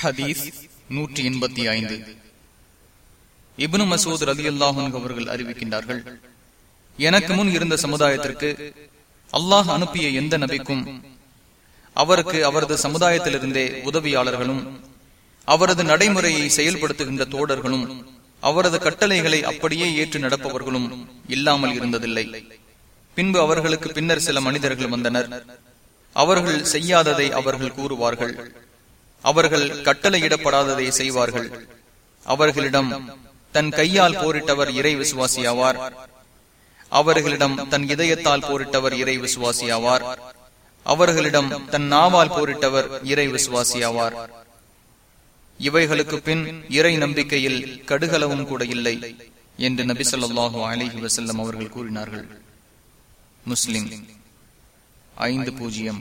ஹதீஸ் நூற்றி எண்பத்தி ஐந்து. இப்னு மசூத் ரதி அல்லாஹன் அவர்கள் அறிவிக்கின்றார்கள் எனக்கு முன் இருந்த சமுதாயத்திற்கு அல்லாஹ் அனுப்பிய எந்த நபிக்கும் அவருக்கு அவரது சமுதாயத்திலிருந்தே உதவியாளர்களும் அவரது நடைமுறையை செயல்படுத்துகின்ற தோடர்களும் அவரது கட்டளைகளை அப்படியே ஏற்று நடப்பவர்களும் இல்லாமல் இருந்ததில்லை. பின்பு அவர்களுக்கு பின்னர் சில மனிதர்கள் வந்தனர். அவர்கள் செய்யாததை அவர்கள் கூறுவார்கள். அவர்கள் கட்டளையிடப்படாததை செய்வார்கள். அவர்களிடம் தன் கையால் போரிட்டவர் இறை விசுவாசி ஆவார் அவர்களிடம் தன் இதயத்தால் போரிட்டவர் இறை விசுவாசி ஆவார் அவர்களிடம் தன் நாவால் போரிட்டவர் இறை விசுவாசி ஆவார் இவைகளுக்கு பின் இறை நம்பிக்கையில் கடுகளவும் கூட இல்லை என்று நபி சொல்லாஹு அலிஹி வசல்லம் அவர்கள் கூறினார்கள். முஸ்லிம் ஐந்து பூஜ்ஜியம்.